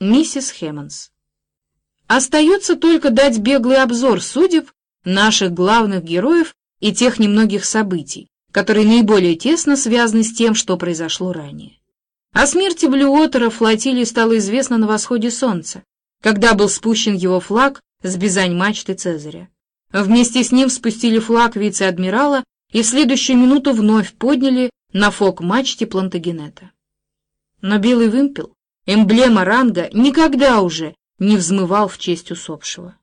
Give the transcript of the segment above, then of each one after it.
Миссис Хэммонс. Остается только дать беглый обзор судеб наших главных героев и тех немногих событий, которые наиболее тесно связаны с тем, что произошло ранее. О смерти Блюотера флотилии стало известно на восходе солнца, когда был спущен его флаг с бизань-мачты Цезаря. Вместе с ним спустили флаг вице-адмирала и в следующую минуту вновь подняли на фок-мачте Плантагенета. Но белый вымпел, эмблема ранга, никогда уже не взмывал в честь усопшего.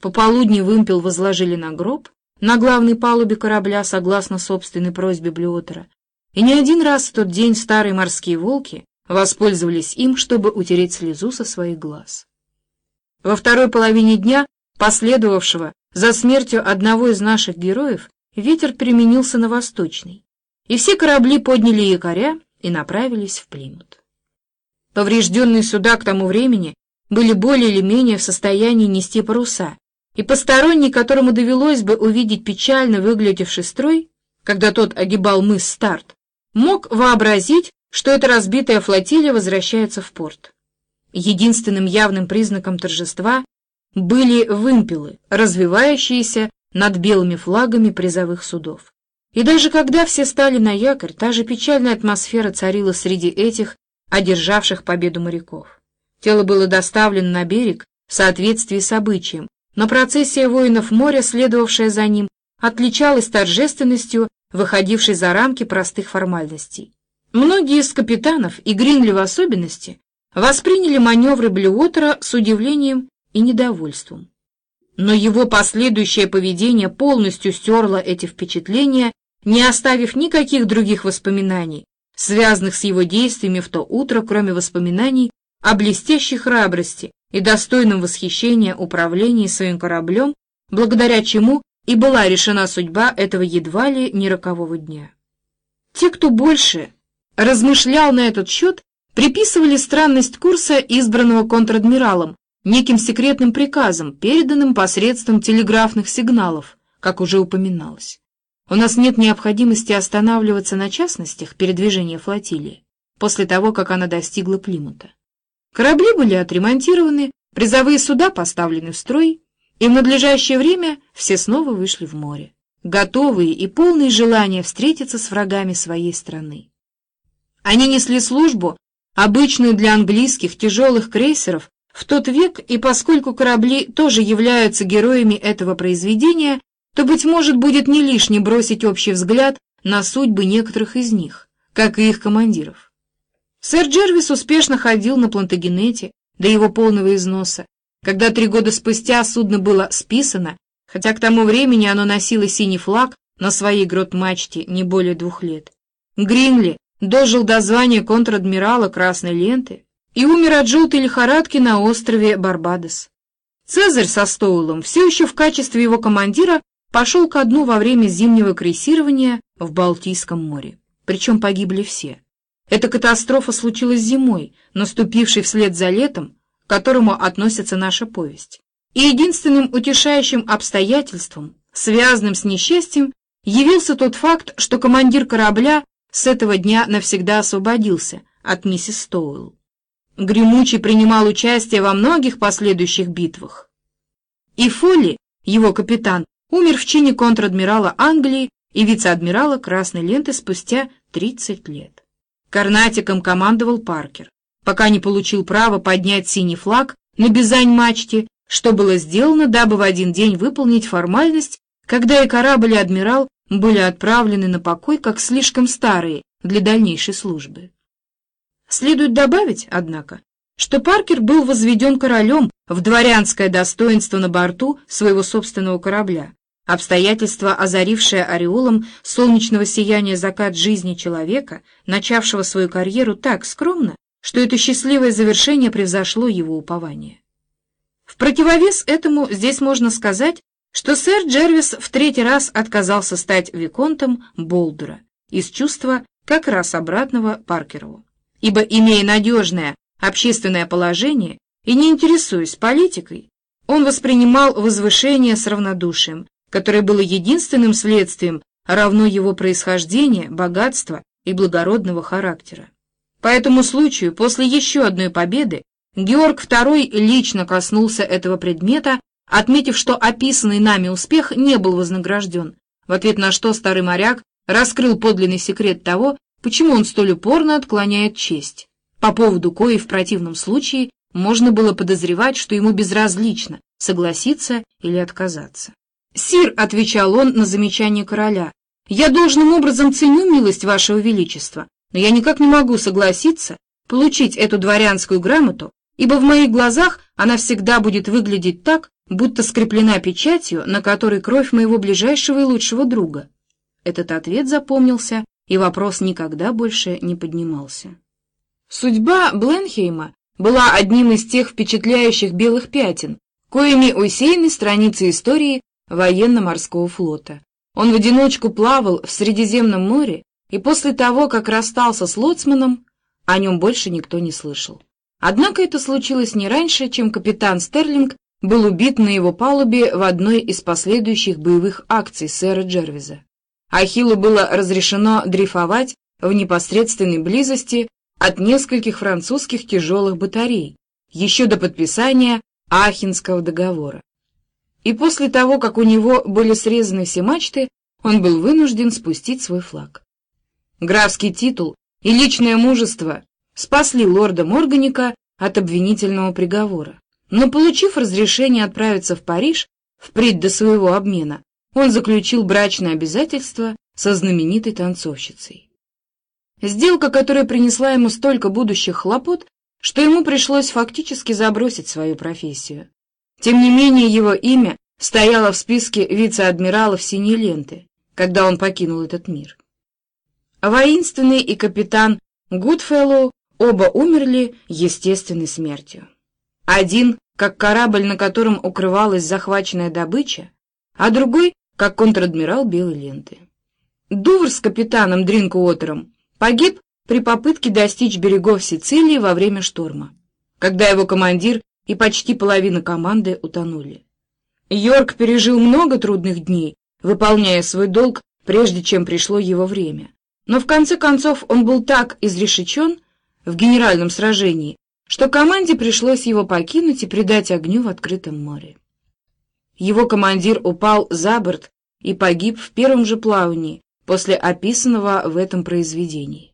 Пополудни вымпел возложили на гроб, на главной палубе корабля, согласно собственной просьбе Блюотера, и не один раз в тот день старые морские волки воспользовались им, чтобы утереть слезу со своих глаз. Во второй половине дня, последовавшего за смертью одного из наших героев, ветер переменился на восточный, и все корабли подняли якоря и направились в Плимут. Поврежденные суда к тому времени были более или менее в состоянии нести паруса, и посторонний, которому довелось бы увидеть печально выглядевший строй, когда тот огибал мыс Старт, мог вообразить, что эта разбитая флотилия возвращается в порт. Единственным явным признаком торжества были вымпелы, развивающиеся над белыми флагами призовых судов. И даже когда все стали на якорь, та же печальная атмосфера царила среди этих, одержавших победу моряков. Тело было доставлено на берег в соответствии с обычаем, но процессия воинов моря, следовавшая за ним, отличалась торжественностью, выходившей за рамки простых формальностей. Многие из капитанов, и Гринли в особенности, восприняли маневры Блюотера с удивлением и недовольством. Но его последующее поведение полностью стерло эти впечатления, не оставив никаких других воспоминаний, связанных с его действиями в то утро, кроме воспоминаний о блестящей храбрости и достойном восхищения управлении своим кораблем, благодаря чему и была решена судьба этого едва ли не рокового дня. Те, кто больше размышлял на этот счет, приписывали странность курса, избранного контр-адмиралом, неким секретным приказом, переданным посредством телеграфных сигналов, как уже упоминалось. У нас нет необходимости останавливаться на частностях передвижения флотилии после того, как она достигла Плимута. Корабли были отремонтированы, призовые суда поставлены в строй, и в надлежащее время все снова вышли в море, готовые и полные желания встретиться с врагами своей страны. Они несли службу, обычную для английских тяжелых крейсеров, в тот век, и поскольку корабли тоже являются героями этого произведения, то, быть может, будет не лишне бросить общий взгляд на судьбы некоторых из них, как и их командиров. Сэр Джервис успешно ходил на Плантагенете до его полного износа, когда три года спустя судно было списано, хотя к тому времени оно носило синий флаг на своей грот-мачте не более двух лет. Гринли дожил до звания контр-адмирала Красной Ленты, и умер от желтой лихорадки на острове Барбадос. Цезарь со Стоулом все еще в качестве его командира пошел ко дну во время зимнего крейсирования в Балтийском море. Причем погибли все. Эта катастрофа случилась зимой, наступившей вслед за летом, к которому относится наша повесть. И единственным утешающим обстоятельством, связанным с несчастьем, явился тот факт, что командир корабля с этого дня навсегда освободился от миссис Стоуэлл. Гремучий принимал участие во многих последующих битвах. И Фолли, его капитан, умер в чине контр-адмирала Англии и вице-адмирала Красной ленты спустя 30 лет. Карнатиком командовал Паркер, пока не получил право поднять синий флаг на Бизань-мачте, что было сделано, дабы в один день выполнить формальность, когда и корабль, и адмирал были отправлены на покой как слишком старые для дальнейшей службы. Следует добавить, однако, что Паркер был возведен королем в дворянское достоинство на борту своего собственного корабля, обстоятельство, озарившее ореолом солнечного сияния закат жизни человека, начавшего свою карьеру так скромно, что это счастливое завершение превзошло его упование. В противовес этому здесь можно сказать, что сэр Джервис в третий раз отказался стать виконтом Болдура из чувства как раз обратного Паркерову ибо, имея надежное общественное положение и не интересуясь политикой, он воспринимал возвышение с равнодушием, которое было единственным следствием равно его происхождения, богатства и благородного характера. По этому случаю, после еще одной победы, Георг II лично коснулся этого предмета, отметив, что описанный нами успех не был вознагражден, в ответ на что старый моряк раскрыл подлинный секрет того, почему он столь упорно отклоняет честь, по поводу кои в противном случае можно было подозревать, что ему безразлично, согласиться или отказаться. «Сир», — отвечал он на замечание короля, — «я должным образом ценю милость вашего величества, но я никак не могу согласиться получить эту дворянскую грамоту, ибо в моих глазах она всегда будет выглядеть так, будто скреплена печатью, на которой кровь моего ближайшего и лучшего друга. Этот ответ запомнился, и вопрос никогда больше не поднимался. Судьба Бленхейма была одним из тех впечатляющих белых пятен, коими усеяны страницы истории военно-морского флота. Он в одиночку плавал в Средиземном море, и после того, как расстался с лоцманом, о нем больше никто не слышал. Однако это случилось не раньше, чем капитан Стерлинг был убит на его палубе в одной из последующих боевых акций сэра Джервиза. Ахиллу было разрешено дрейфовать в непосредственной близости от нескольких французских тяжелых батарей, еще до подписания Ахинского договора. И после того, как у него были срезаны все мачты, он был вынужден спустить свой флаг. Графский титул и личное мужество спасли лорда Морганика от обвинительного приговора. Но, получив разрешение отправиться в Париж, впредь до своего обмена, он заключил брачное обязательство со знаменитой танцовщицей. Сделка, которая принесла ему столько будущих хлопот, что ему пришлось фактически забросить свою профессию. Тем не менее, его имя стояло в списке вице-адмиралов синей ленты, когда он покинул этот мир. Воинственный и капитан Гудфеллоу оба умерли естественной смертью. Один, как корабль, на котором укрывалась захваченная добыча, а другой, как контр-адмирал Белой ленты. Дувр с капитаном Дринкуотером погиб при попытке достичь берегов Сицилии во время шторма, когда его командир и почти половина команды утонули. Йорк пережил много трудных дней, выполняя свой долг, прежде чем пришло его время. Но в конце концов он был так изрешечен в генеральном сражении, что команде пришлось его покинуть и предать огню в открытом море. Его командир упал за борт и погиб в первом же плавании после описанного в этом произведении.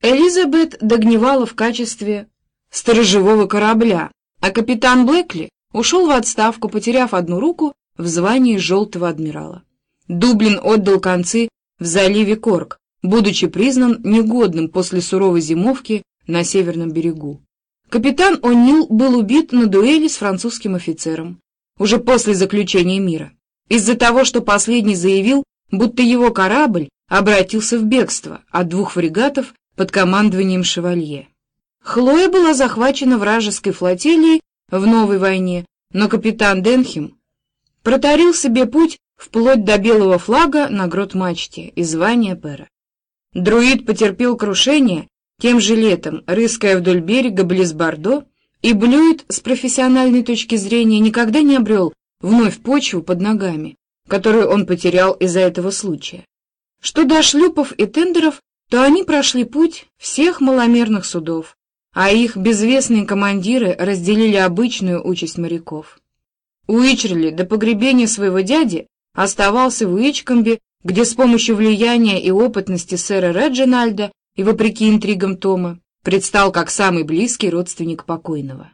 Элизабет догнивала в качестве сторожевого корабля, а капитан Блэкли ушел в отставку, потеряв одну руку в звании желтого адмирала. Дублин отдал концы в заливе Корк, будучи признан негодным после суровой зимовки на северном берегу. Капитан О'Нил был убит на дуэли с французским офицером, уже после заключения мира, из-за того, что последний заявил, будто его корабль обратился в бегство от двух фрегатов под командованием Шевалье. Хлоя была захвачена вражеской флотилией в новой войне, но капитан Денхем протарил себе путь вплоть до белого флага на грот-мачте и звания пера. Друид потерпел крушение тем же летом, рыская вдоль берега близ Бордо, и Блюет с профессиональной точки зрения никогда не обрел вновь почву под ногами, которую он потерял из-за этого случая. Что до шлюпов и тендеров, то они прошли путь всех маломерных судов, а их безвестные командиры разделили обычную участь моряков. Уичерли до погребения своего дяди оставался в Уичкомбе, где с помощью влияния и опытности сэра Реджинальда и, вопреки интригам Тома, предстал как самый близкий родственник покойного.